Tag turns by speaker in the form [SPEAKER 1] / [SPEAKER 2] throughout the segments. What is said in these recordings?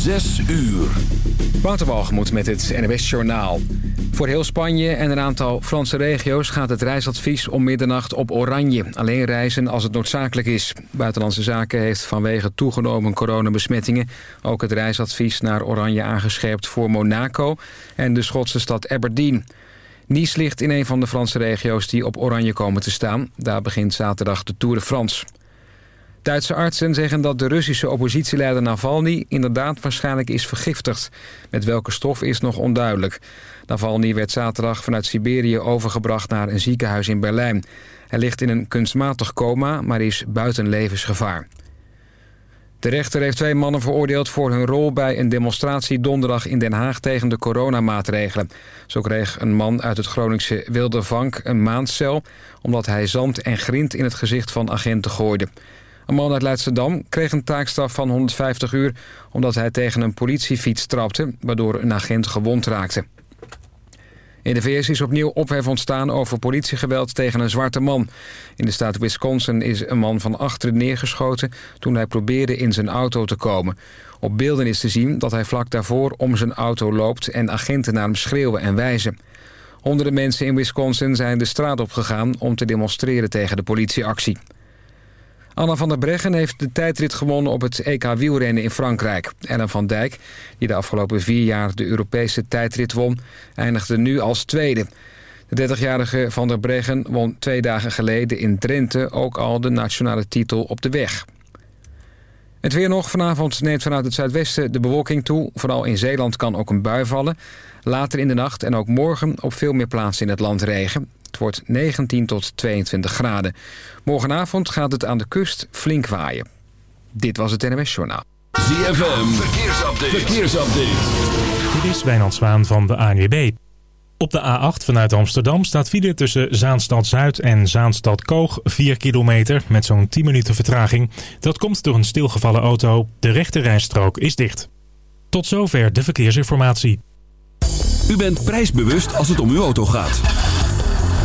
[SPEAKER 1] Zes uur.
[SPEAKER 2] Wouter met het NWS Journaal. Voor heel Spanje en een aantal Franse regio's gaat het reisadvies om middernacht op oranje. Alleen reizen als het noodzakelijk is. Buitenlandse Zaken heeft vanwege toegenomen coronabesmettingen... ook het reisadvies naar oranje aangescherpt voor Monaco en de Schotse stad Aberdeen. Nice ligt in een van de Franse regio's die op oranje komen te staan. Daar begint zaterdag de Tour de France. Duitse artsen zeggen dat de Russische oppositieleider Navalny inderdaad waarschijnlijk is vergiftigd. Met welke stof is nog onduidelijk. Navalny werd zaterdag vanuit Siberië overgebracht naar een ziekenhuis in Berlijn. Hij ligt in een kunstmatig coma, maar is buiten levensgevaar. De rechter heeft twee mannen veroordeeld voor hun rol bij een demonstratie donderdag in Den Haag tegen de coronamaatregelen. Zo kreeg een man uit het Groningse Wildervank een maandcel omdat hij zand en grind in het gezicht van agenten gooide. Een man uit Leidschendam kreeg een taakstraf van 150 uur... omdat hij tegen een politiefiets trapte, waardoor een agent gewond raakte. In de VS is opnieuw ophef ontstaan over politiegeweld tegen een zwarte man. In de staat Wisconsin is een man van achteren neergeschoten... toen hij probeerde in zijn auto te komen. Op beelden is te zien dat hij vlak daarvoor om zijn auto loopt... en agenten naar hem schreeuwen en wijzen. Honderden mensen in Wisconsin zijn de straat opgegaan... om te demonstreren tegen de politieactie. Anna van der Breggen heeft de tijdrit gewonnen op het EK wielrennen in Frankrijk. Ellen van Dijk, die de afgelopen vier jaar de Europese tijdrit won, eindigde nu als tweede. De 30-jarige van der Breggen won twee dagen geleden in Drenthe ook al de nationale titel op de weg. Het weer nog. Vanavond neemt vanuit het zuidwesten de bewolking toe. Vooral in Zeeland kan ook een bui vallen. Later in de nacht en ook morgen op veel meer plaatsen in het land regen. Het wordt 19 tot 22 graden. Morgenavond gaat het aan de kust flink waaien. Dit was het NMS Journaal.
[SPEAKER 1] ZFM, verkeersupdate. verkeersupdate.
[SPEAKER 3] Dit is Wijnand Zwaan van de ANWB. Op de A8 vanuit Amsterdam staat file tussen Zaanstad Zuid en Zaanstad Koog 4 kilometer met zo'n 10 minuten vertraging. Dat komt door een stilgevallen auto. De rechte rijstrook is dicht. Tot zover de verkeersinformatie.
[SPEAKER 1] U bent prijsbewust als het om uw auto gaat.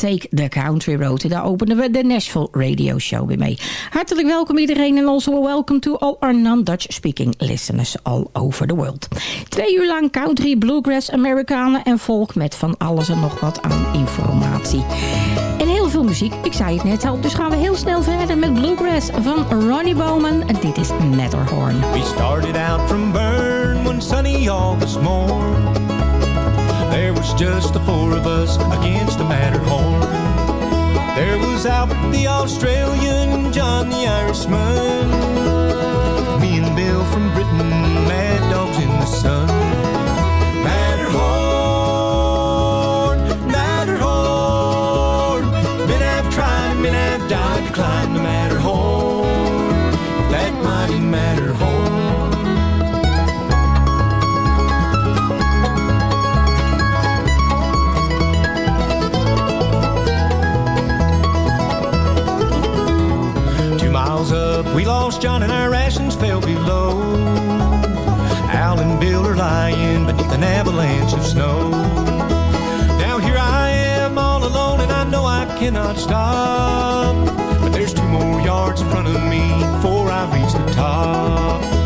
[SPEAKER 4] Take the Country Road.
[SPEAKER 5] Daar openen we de Nashville Radio Show weer mee. Hartelijk welkom iedereen en also welcome to all our non-Dutch speaking listeners all over the world. Twee uur lang country, bluegrass, Amerikanen en volk met van alles en nog wat aan informatie. En heel veel muziek, ik zei het net al, dus gaan we heel snel verder met bluegrass van Ronnie Bowman. En dit is Matterhorn.
[SPEAKER 6] We started out from Bern one sunny August morn. Was just the four of us against the Matterhorn. There was Albert the Australian, John the Irishman, me and Bill from Britain, mad dogs in the sun. An avalanche of snow. Now here I am all alone and I know I cannot stop. But there's two more yards in front of me before I reach the top.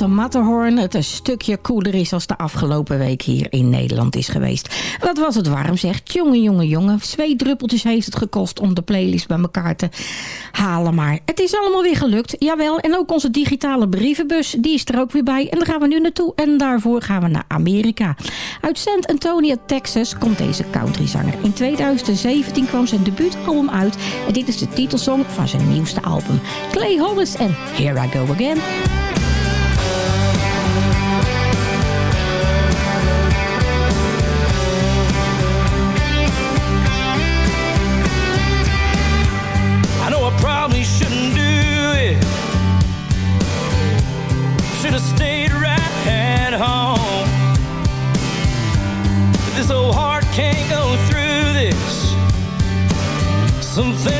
[SPEAKER 5] De Matterhorn het een stukje koeler is als de afgelopen week hier in Nederland is geweest. Wat was het warm zeg. Jongen, jongen, jongen. Twee druppeltjes heeft het gekost om de playlist bij elkaar te halen. Maar het is allemaal weer gelukt. Jawel, en ook onze digitale brievenbus, die is er ook weer bij. En daar gaan we nu naartoe. En daarvoor gaan we naar Amerika. Uit St. Antonio, Texas komt deze countryzanger. In 2017 kwam zijn debuutalbum uit. En dit is de titelsong van zijn nieuwste album. Clay Hollis en Here I Go Again.
[SPEAKER 7] something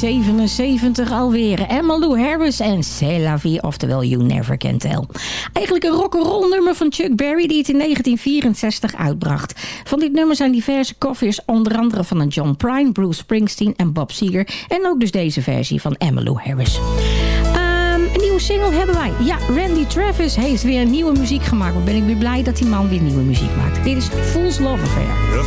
[SPEAKER 5] 1977 alweer. Emmylou Harris en C'est la oftewel You Never Can Tell. Eigenlijk een rock'n'roll nummer van Chuck Berry die het in 1964 uitbracht. Van dit nummer zijn diverse covers, onder andere van een John Prine, Bruce Springsteen en Bob Seger. En ook dus deze versie van Emmylou Harris ehm, Een nieuwe single hebben wij. Ja, Randy Travis heeft weer nieuwe muziek gemaakt. Maar ben ik weer blij dat die man weer nieuwe muziek maakt. Dit is Fool's Love Affair.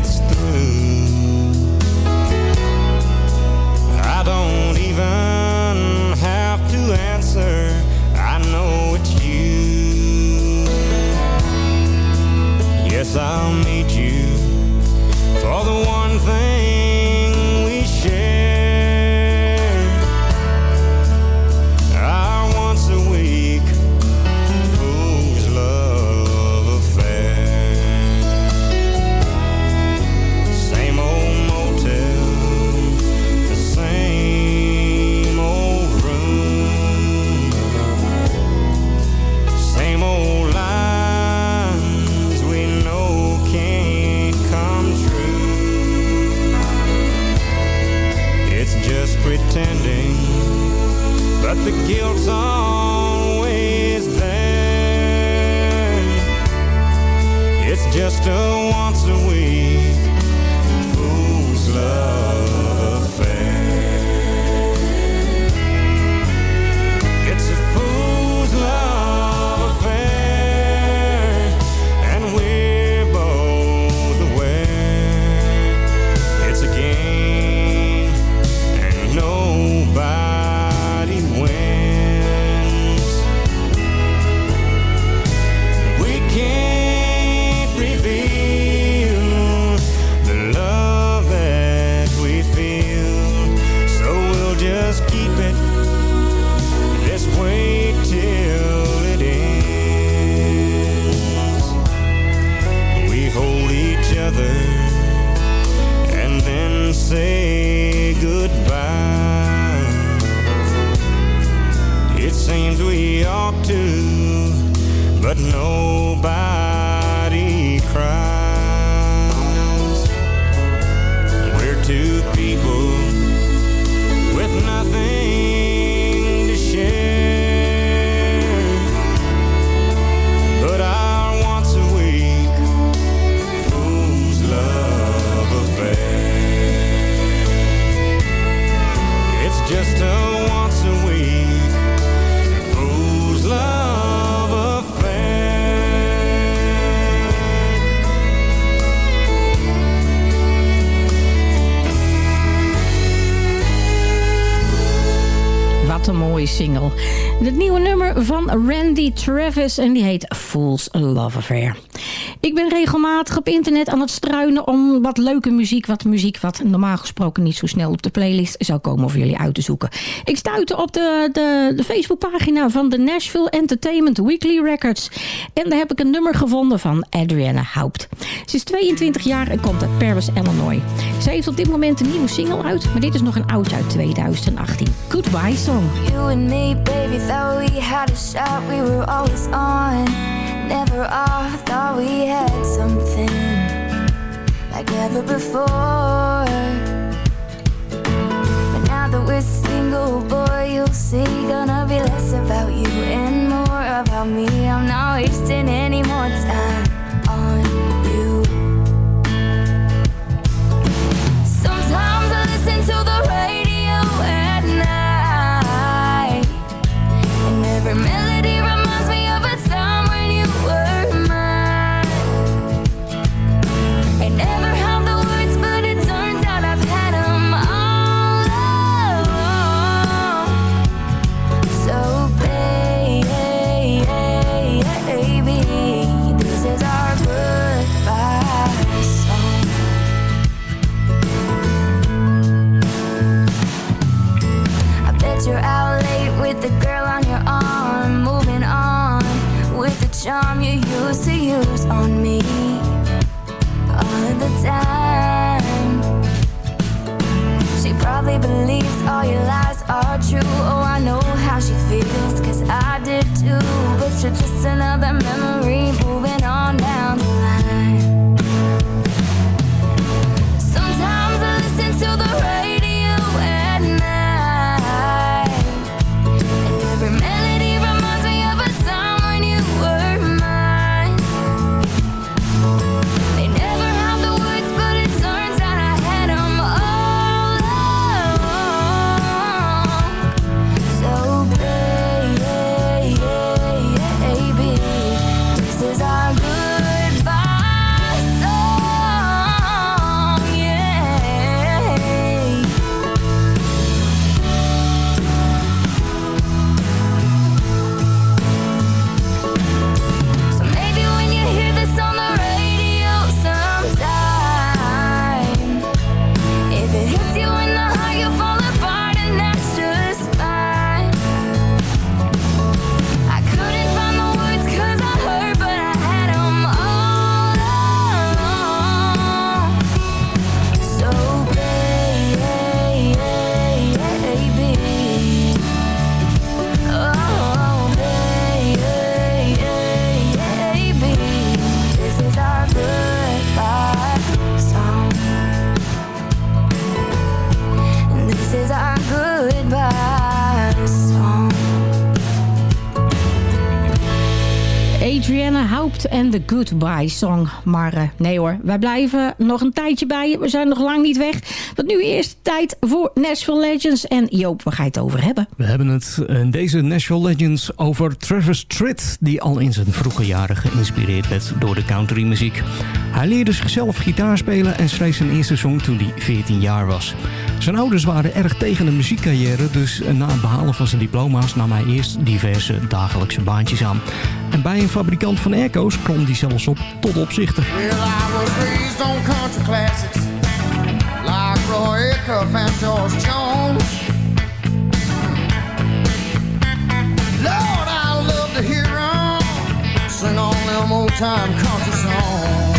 [SPEAKER 8] it's through. I don't even have to answer. I know it's you. Yes, I'll meet you
[SPEAKER 9] For the one thing guilt's always there. It's just a once a week.
[SPEAKER 5] Travis en die heet Fool's Love Affair. Ik ben regelmatig op internet aan het struinen om wat leuke muziek, wat muziek wat normaal gesproken niet zo snel op de playlist zou komen voor jullie uit te zoeken. Ik stuitte op de, de, de Facebookpagina van de Nashville Entertainment Weekly Records. En daar heb ik een nummer gevonden van Adrienne Haupt. Ze is 22 jaar en komt uit Paris, Illinois. Ze heeft op dit moment een nieuwe single uit, maar dit is nog een oud uit 2018. Goodbye Song.
[SPEAKER 10] You and me, baby, thought we had a shot, we were always on. Never all thought we had something like never before. But now that we're single, boy, you'll see, gonna be less about you and more about me. I'm not wasting any
[SPEAKER 5] en de Goodbye Song. Maar eh, nee hoor, wij blijven nog een tijdje bij je. We zijn nog lang niet weg. Want nu eerst tijd voor Nashville Legends. En Joop, waar ga je het over hebben?
[SPEAKER 11] We hebben het in deze Nashville Legends over Travis Tritt... die al in zijn vroege jaren geïnspireerd werd door de countrymuziek. Hij leerde zichzelf gitaar spelen en schreef zijn eerste song toen hij 14 jaar was. Zijn ouders waren erg tegen een muziekcarrière... dus na het behalen van zijn diploma's nam hij eerst diverse dagelijkse baantjes aan. En bij een fabrikant van airco's klom hij zelfs op tot opzichter.
[SPEAKER 12] On. Lord, I love to hear 'em sing all them old time country songs.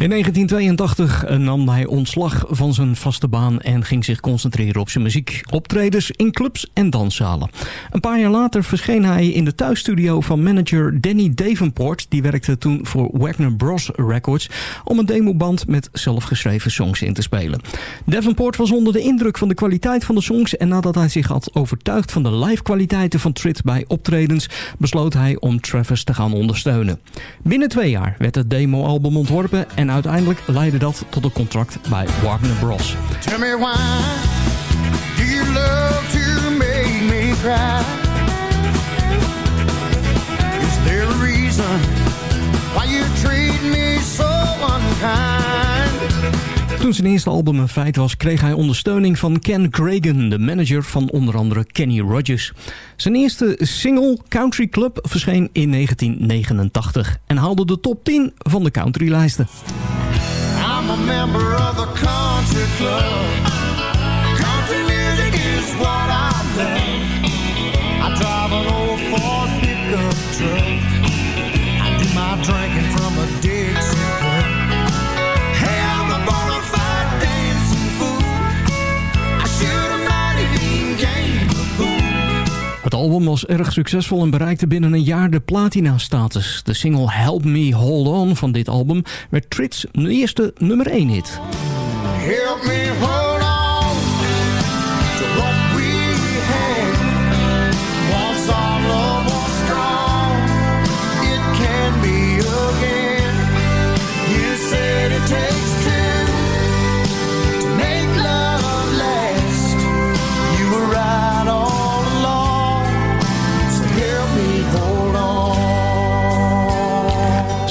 [SPEAKER 11] In 1982 nam hij ontslag van zijn vaste baan en ging zich concentreren op zijn muziek. Optredens in clubs en danszalen. Een paar jaar later verscheen hij in de thuisstudio van manager Danny Davenport. Die werkte toen voor Wagner Bros Records om een demoband met zelfgeschreven songs in te spelen. Davenport was onder de indruk van de kwaliteit van de songs en nadat hij zich had overtuigd van de live kwaliteiten van Tritt bij optredens, besloot hij om Travis te gaan ondersteunen. Binnen twee jaar werd het demoalbum ontworpen en uiteindelijk leidde dat tot een contract bij Warner Bros.
[SPEAKER 12] Tell me why do you love to make me cry? Is there a reason why you treat me so unkind?
[SPEAKER 11] Toen zijn eerste album een feit was, kreeg hij ondersteuning van Ken Cragen, de manager van onder andere Kenny Rogers. Zijn eerste single, Country Club, verscheen in 1989 en haalde de top 10 van de countrylijsten.
[SPEAKER 12] I'm a member of the country club. Country music is what I love. I drive an old Ford.
[SPEAKER 11] Het album was erg succesvol en bereikte binnen een jaar de platina-status. De single Help Me Hold On van dit album werd Trit's eerste nummer 1 hit.
[SPEAKER 12] Help me hold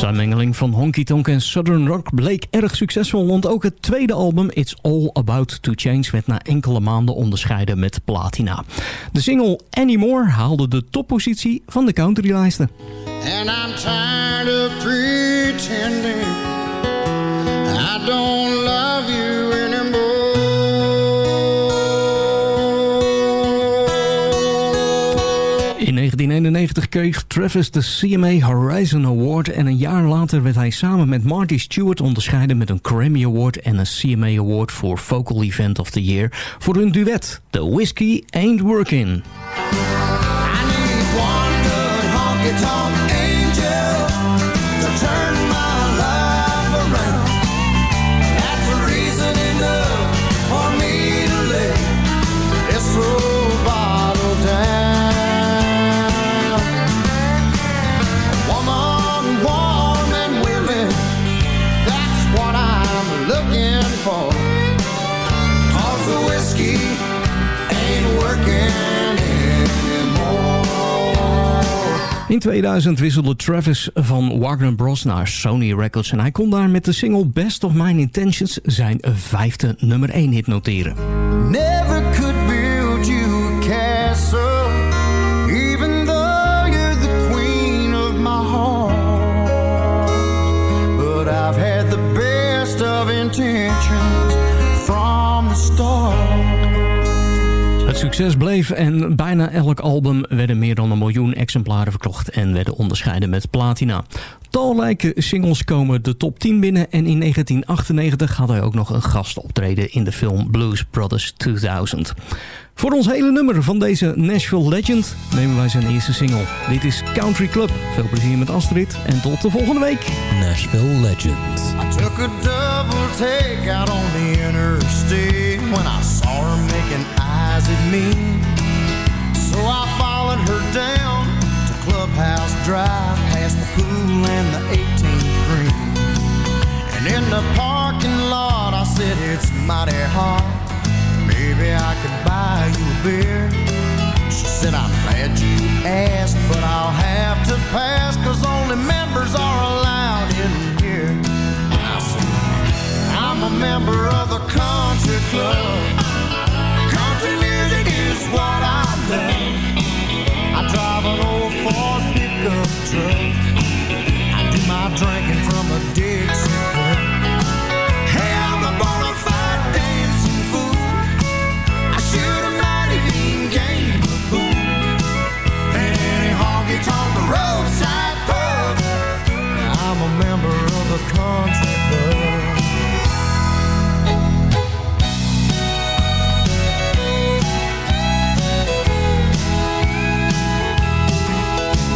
[SPEAKER 12] on.
[SPEAKER 11] Zijn mengeling van honky tonk en southern rock bleek erg succesvol, want ook het tweede album It's All About to Change werd na enkele maanden onderscheiden met platina. De single Anymore haalde de toppositie van de countrylijsten.
[SPEAKER 12] And I'm tired of pretending I don't
[SPEAKER 11] 1991 kreeg Travis de CMA Horizon Award en een jaar later werd hij samen met Marty Stewart onderscheiden met een Grammy Award en een CMA Award voor Vocal Event of the Year voor hun duet The Whiskey Ain't Working. In 2000 wisselde Travis van Warner Bros. naar Sony Records en hij kon daar met de single Best of Mine Intentions zijn vijfde nummer 1 hit noteren.
[SPEAKER 12] Never
[SPEAKER 11] succes bleef en bijna elk album werden meer dan een miljoen exemplaren verkocht en werden onderscheiden met platina. Talrijke singles komen de top 10 binnen en in 1998 had hij ook nog een gastoptreden in de film Blues Brothers 2000. Voor ons hele nummer van deze Nashville Legend nemen wij zijn eerste single. Dit is Country Club. Veel plezier met Astrid en tot de volgende week.
[SPEAKER 7] Nashville Legends.
[SPEAKER 12] I took a double take out on the interstate when I saw her making eyes at me. So I followed her down to Clubhouse Drive past the pool and the 18th green. And in the parking lot, I said, It's mighty hot. Maybe I could buy you a beer. She said, I'm glad you asked, but I'll have to pass, cause only members are allowed in here. And I said, I'm a member of the country club. Country music is what I love. I drive an old Ford pickup truck. I do my drinking from a Dixie I'm a member of the country club.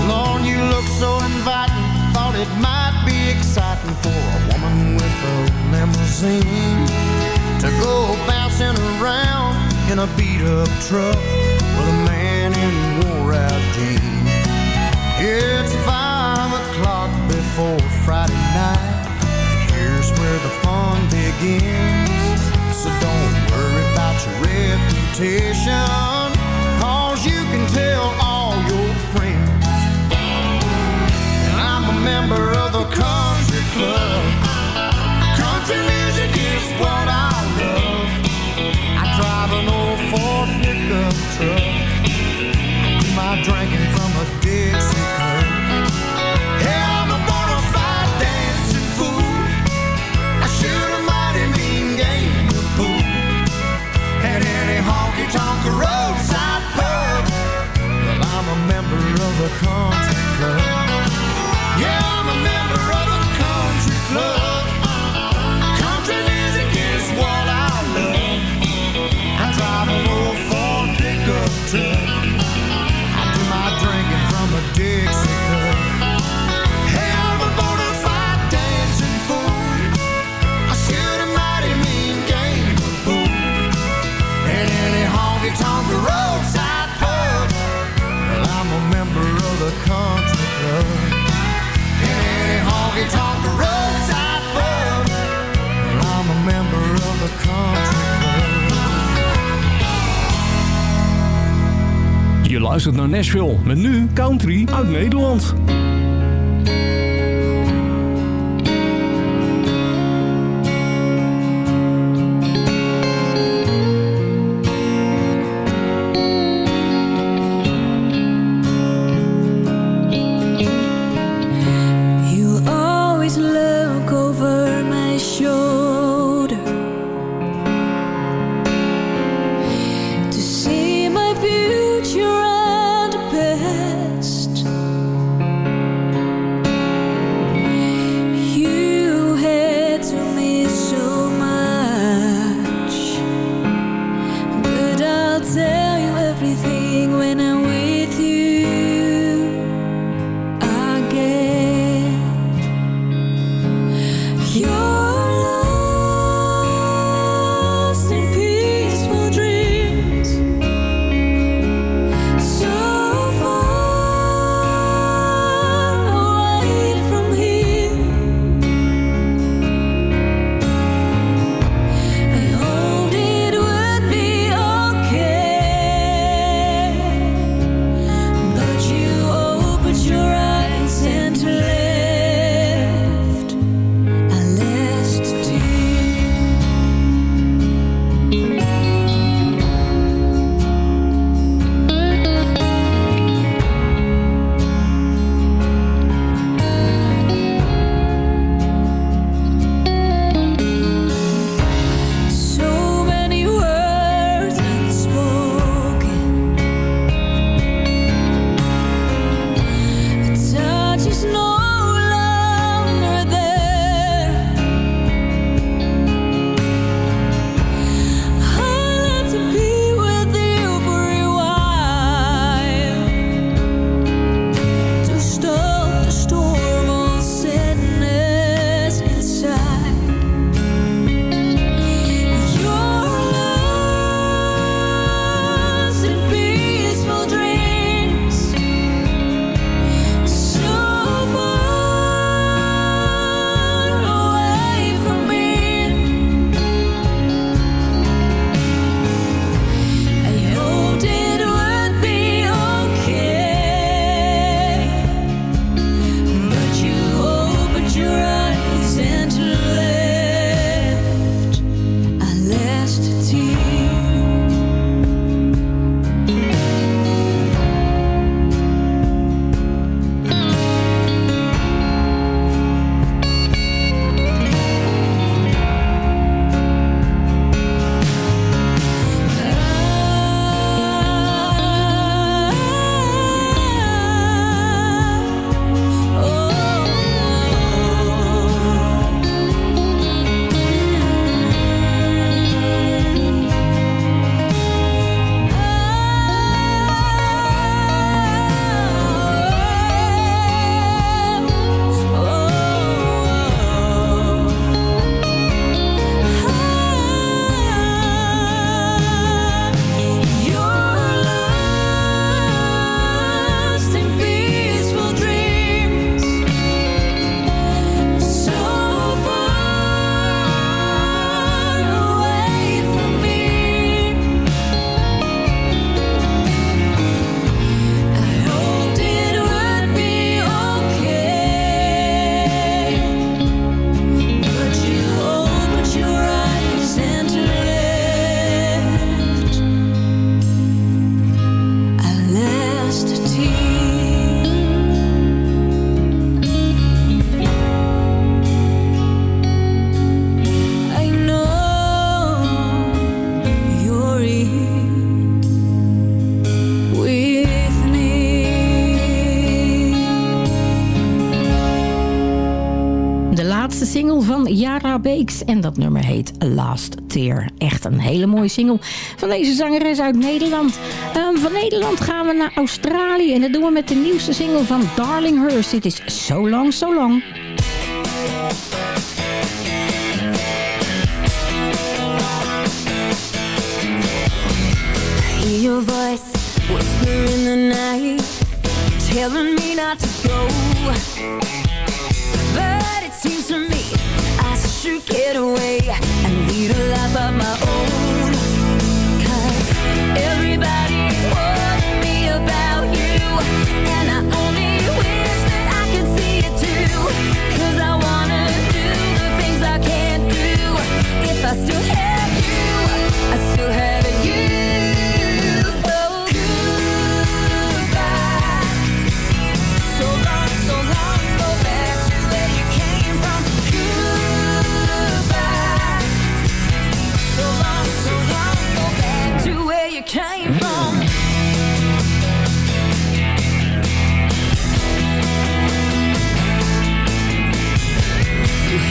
[SPEAKER 12] Lord, you look so inviting. Thought it might be exciting for a woman with a limousine to go bouncing around in a beat up truck with a man in wore out jeans. It's five o'clock before Friday night. Here's where the fun begins. So don't worry about your reputation, cause you can tell all your friends. And I'm a member of the country club.
[SPEAKER 13] Luistert naar Nashville met nu country uit Nederland.
[SPEAKER 5] En dat nummer heet Last Tear. Echt een hele mooie single van deze zangeres uit Nederland. Ehm, van Nederland gaan we naar Australië en dat doen we met de nieuwste single van Darlinghurst. Dit is So Long, So Long.
[SPEAKER 7] your voice whisper in the night, telling me not to go. But it seems to me should get away and lead a life of my own.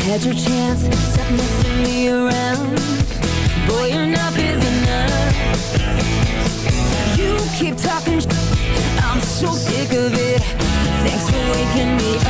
[SPEAKER 7] Had your chance, stop messing me around. Boy, enough is enough. You keep talking, I'm so sick of it. Thanks for waking me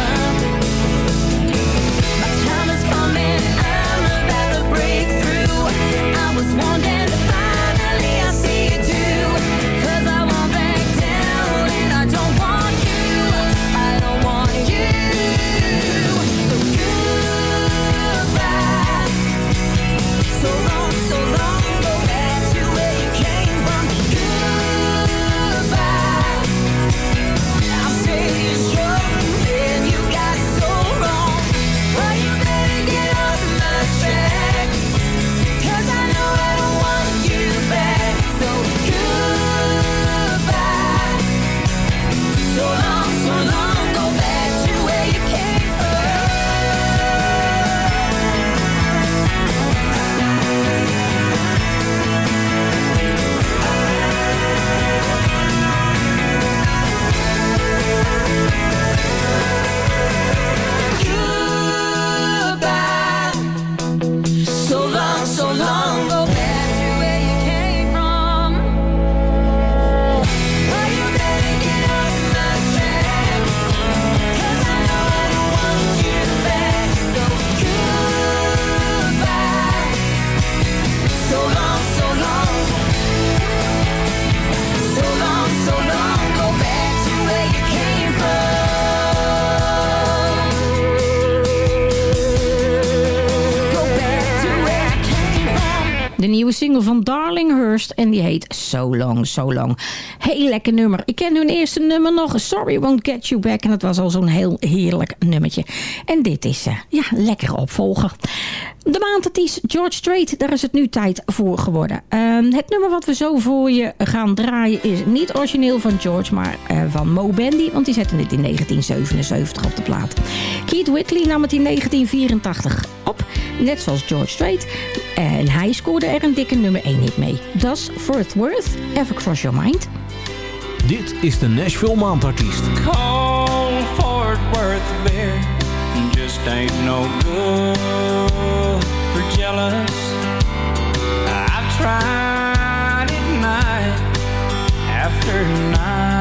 [SPEAKER 5] die heet So Long, So Long. Heel lekker nummer. Ik ken hun eerste nummer nog, Sorry Won't Get You Back. En dat was al zo'n heel heerlijk nummertje. En dit is, eh, ja, lekker opvolger. De maandartiest George Strait, daar is het nu tijd voor geworden. Ehm, het nummer wat we zo voor je gaan draaien is niet origineel van George, maar eh, van Mo Bandy. Want die zette het in 1977 op de plaat. Keith Whitley nam het in 1984 op, net zoals George Strait. En hij scoorde er een dikke nummer 1 hit mee. Does For It Worth Ever Cross Your Mind?
[SPEAKER 14] Dit is de Nashville Maandartiest.
[SPEAKER 8] Cold Fort Worth beer just ain't no good for jealous. I've tried it night after night.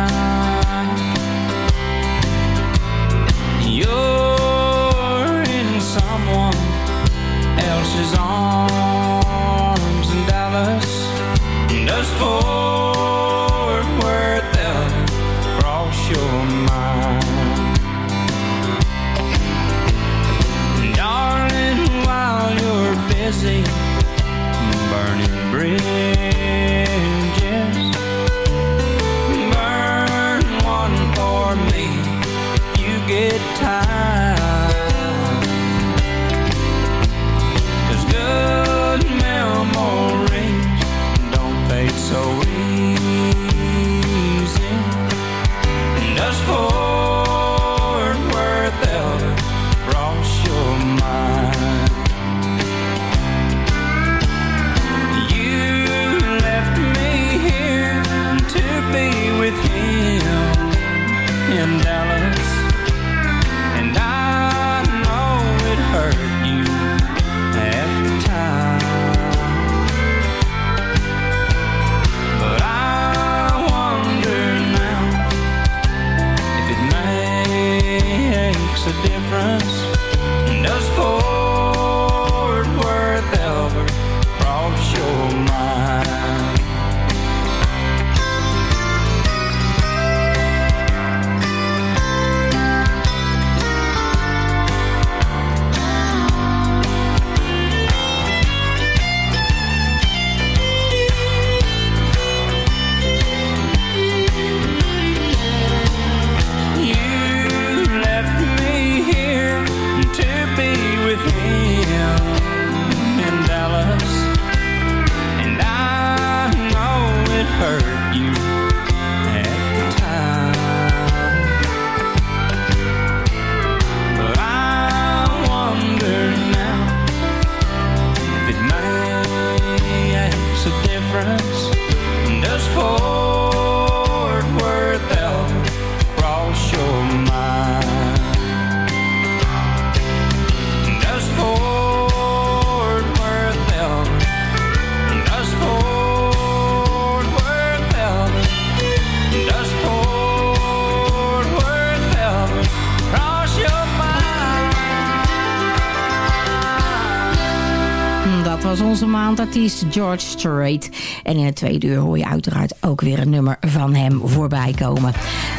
[SPEAKER 5] George Strait. En in het tweede uur hoor je uiteraard ook weer een nummer van hem voorbij komen.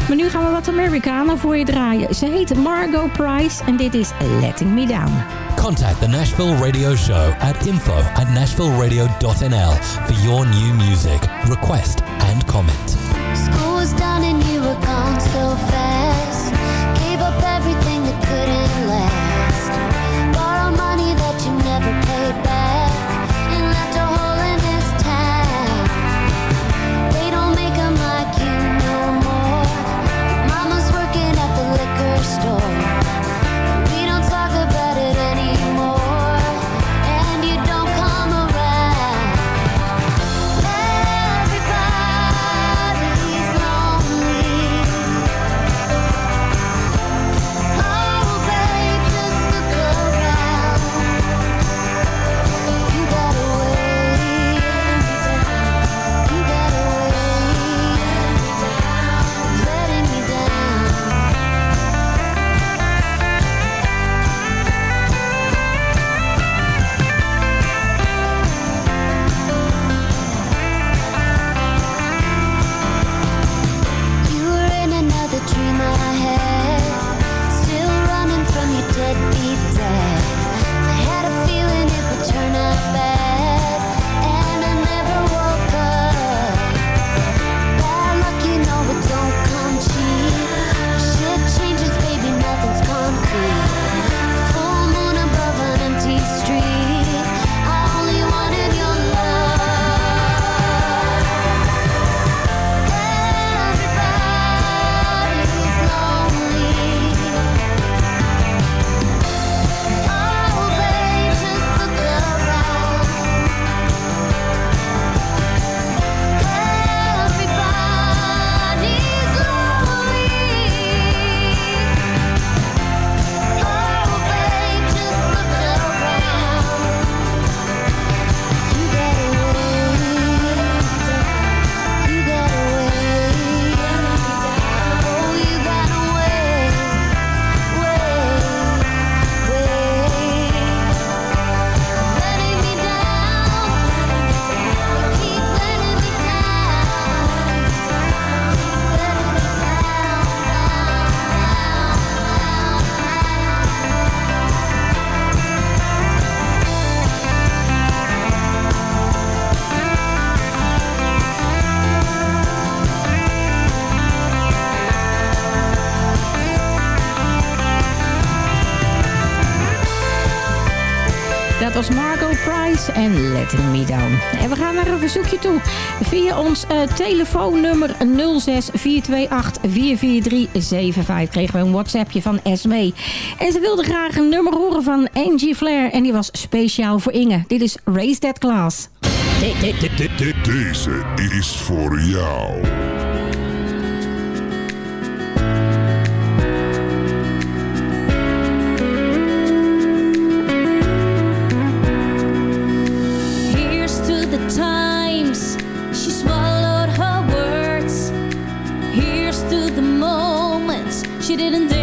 [SPEAKER 5] Maar nu gaan we wat Amerikanen voor je draaien. Ze heet Margot Price en dit is Letting Me Down.
[SPEAKER 15] Contact the Nashville Radio Show at info at nashvilleradio.nl for your new music, request and comment.
[SPEAKER 10] School was done and you were gone so fast.
[SPEAKER 5] Dat was Margot Price en Let Me Down. En we gaan naar een verzoekje toe. Via ons uh, telefoonnummer 06-428-44375 kregen we een WhatsAppje van SME. En ze wilde graag een nummer horen van Angie Flair. En die was speciaal voor Inge. Dit is Raise That Class.
[SPEAKER 16] Deze is voor jou.
[SPEAKER 7] She didn't
[SPEAKER 5] do.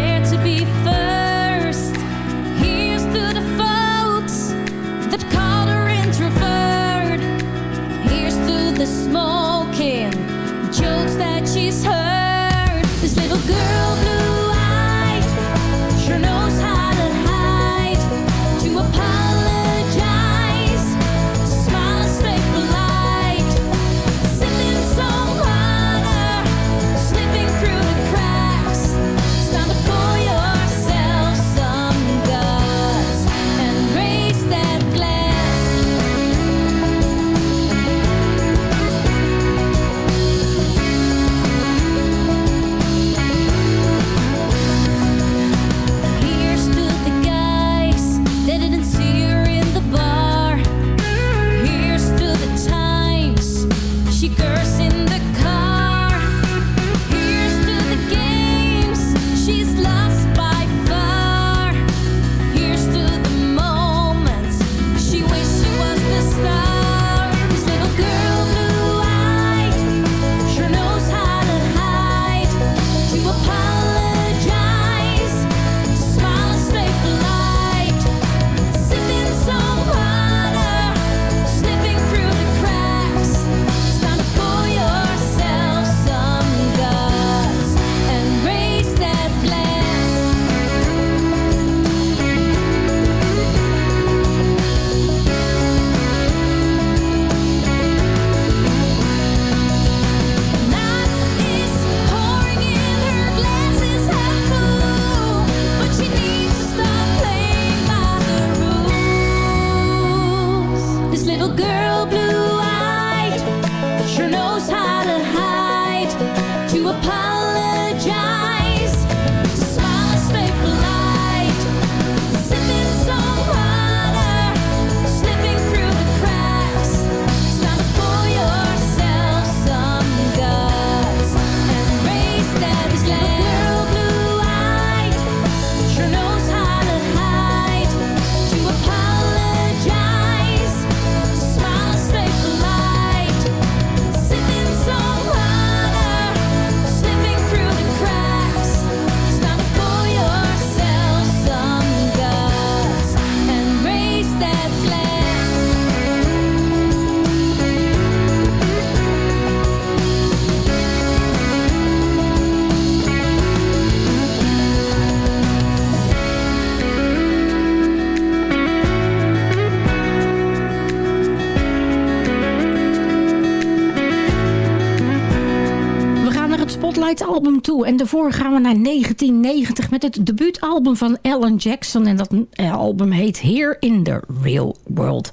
[SPEAKER 5] En daarvoor gaan we naar 1990 met het debuutalbum van Alan Jackson. En dat eh, album heet Here in the Real World.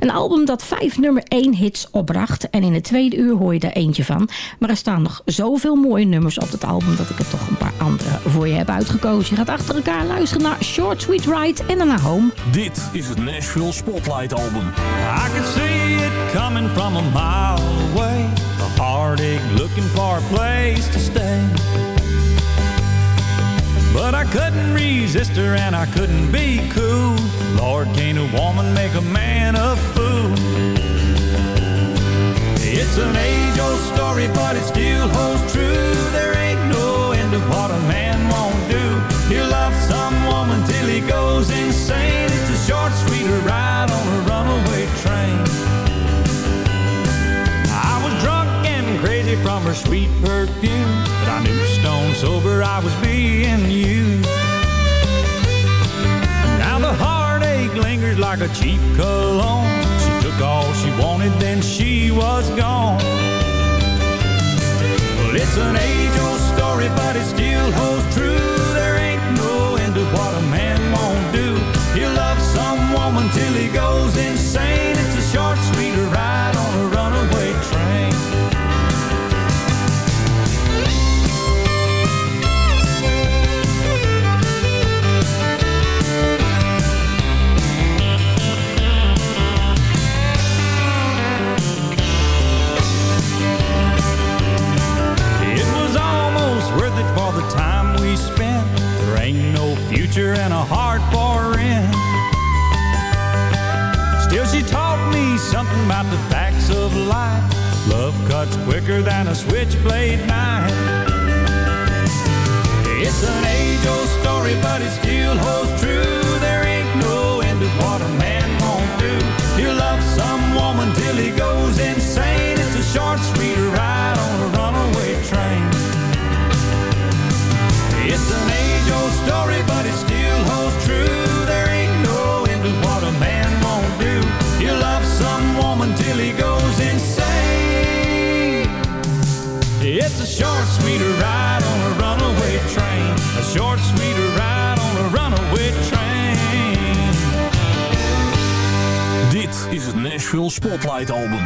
[SPEAKER 5] Een album dat vijf nummer 1 hits opbracht. En in het tweede uur hoor je er eentje van. Maar er staan nog zoveel mooie nummers op het album... dat ik er toch een paar andere voor je heb uitgekozen. Je gaat achter elkaar luisteren naar Short Sweet Ride en dan naar Home.
[SPEAKER 17] Dit is het Nashville Spotlight Album.
[SPEAKER 8] I could see it coming from a mile away. A heartache looking for a place to stay. But I couldn't resist her and I couldn't be cool. Lord, can't a woman make a man a fool? It's an age-old story, but it still holds true. There ain't no end of what a man won't do. He'll love some woman till he goes insane. It's a short, sweeter ride on a runaway crazy from her sweet perfume, but I knew stone sober I was being used. Now the heartache lingers like a cheap cologne. She took all she wanted, then she was gone. Well, it's an age-old story, but it still holds true. There ain't no end to what a man won't do. He'll love some woman till he goes insane. It's a short, sweeter and a heart for rent. Still, she taught me something about the facts of life. Love cuts quicker than a switchblade knife.
[SPEAKER 17] Nashville Spotlight Album.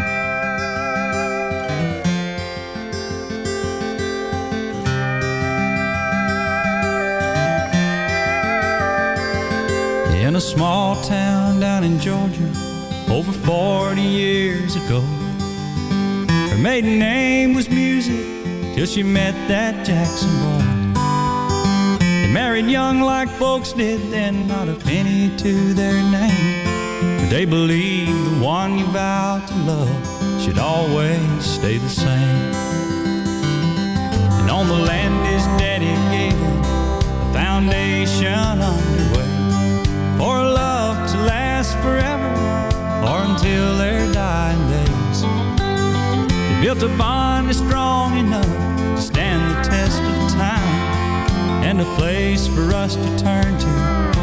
[SPEAKER 8] In a small town down in Georgia, over 40 years ago. Her maiden name was Music, till she met that Jackson boy. They married young like folks did then, not a penny to their name. They believe the one you vowed to love should always stay the same. And on the land his daddy gave him, a foundation underway for love to last forever or until their dying days. They built a bond that's strong enough to stand the test of time and a place for us to turn to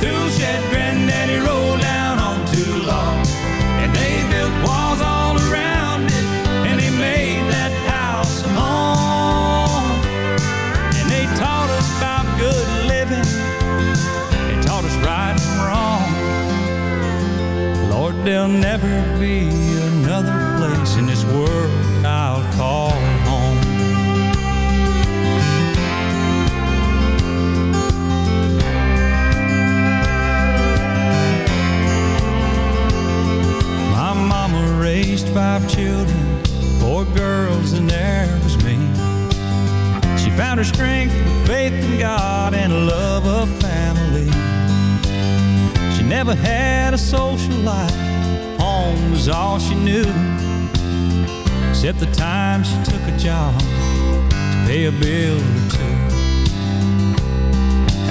[SPEAKER 8] tool shed granddaddy rolled down on too long. And they built walls all around it, and they made that house a home. And they taught us about good living, they taught us right and wrong. Lord, there'll never be another place in this world I'll call raised five children, four girls, and there was me. She found her strength with faith in God and a love of family. She never had a social life, home was all she knew. Except the time she took a job to pay a bill or two.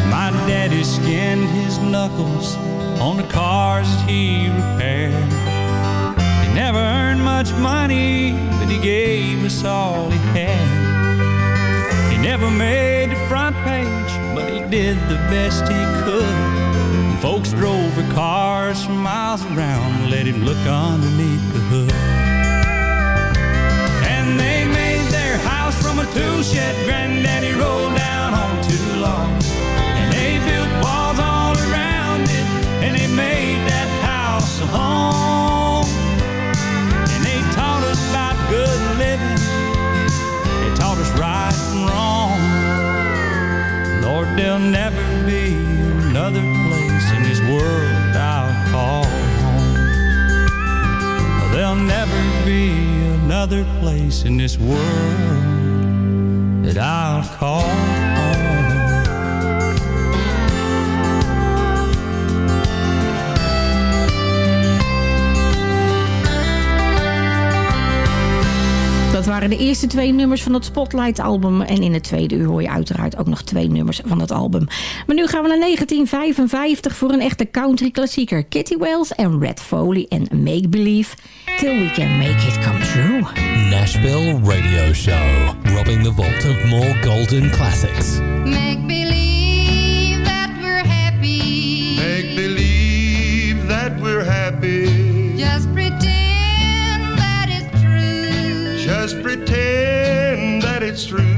[SPEAKER 8] My daddy skinned his knuckles on the cars that he repaired. Never earned much money, but he gave us all he had. He never made the front page, but he did the best he could. And folks drove their cars for miles around and let him look underneath the hood. And they made their house from a tool shed granddaddy rolled down on two logs. And they built walls all around it, and they made that house a home. Good living, they taught us right from wrong. Lord, there'll never be another place in this world I'll call home. There'll never be another place in this world that I'll call home.
[SPEAKER 5] Waren de eerste twee nummers van het Spotlight-album. En in het tweede uur hoor je uiteraard ook nog twee nummers van het album. Maar nu gaan we naar 1955 voor een echte country-klassieker. Kitty Wells en Red Foley en Make Believe. Till we can make it come true.
[SPEAKER 7] Nashville Radio Show. Robbing the vault of more golden classics.
[SPEAKER 18] Make believe it's true.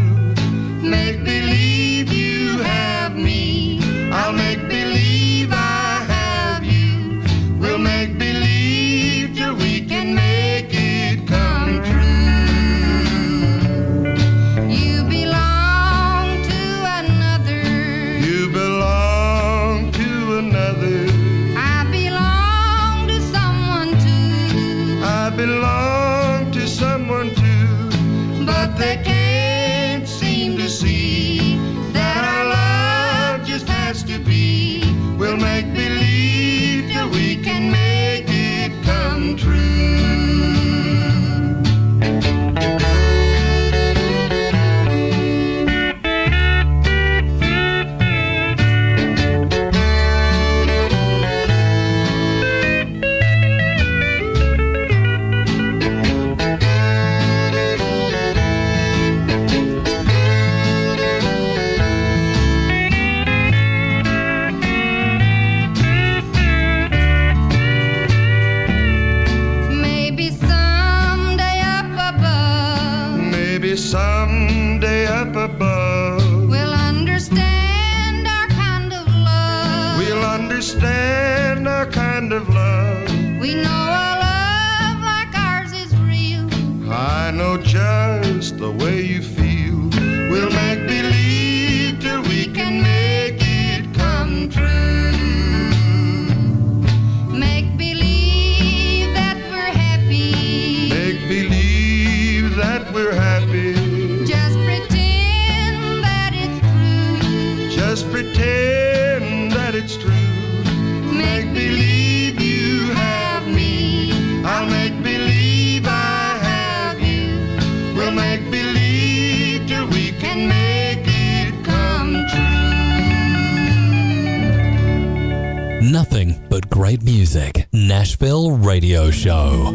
[SPEAKER 7] Radio Show.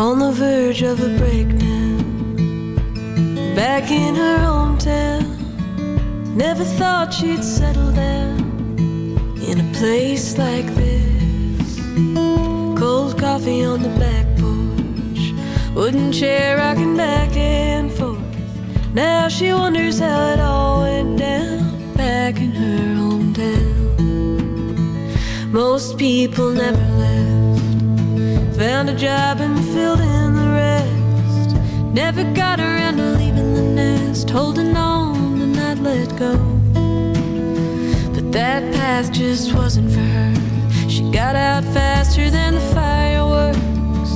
[SPEAKER 19] on the verge of a breakdown. Back in her hometown, never thought she'd settle down in a place like this. Cold coffee on the back porch, wooden chair rocking back forth. Now she wonders how it all went down back in her hometown. Most people never left, found a job and filled in the rest. Never got around to leaving the nest, holding on to not let go. But that path just wasn't for her. She got out faster than the fireworks.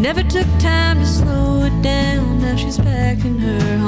[SPEAKER 19] Never took time to slow it down. Now she's back in her home.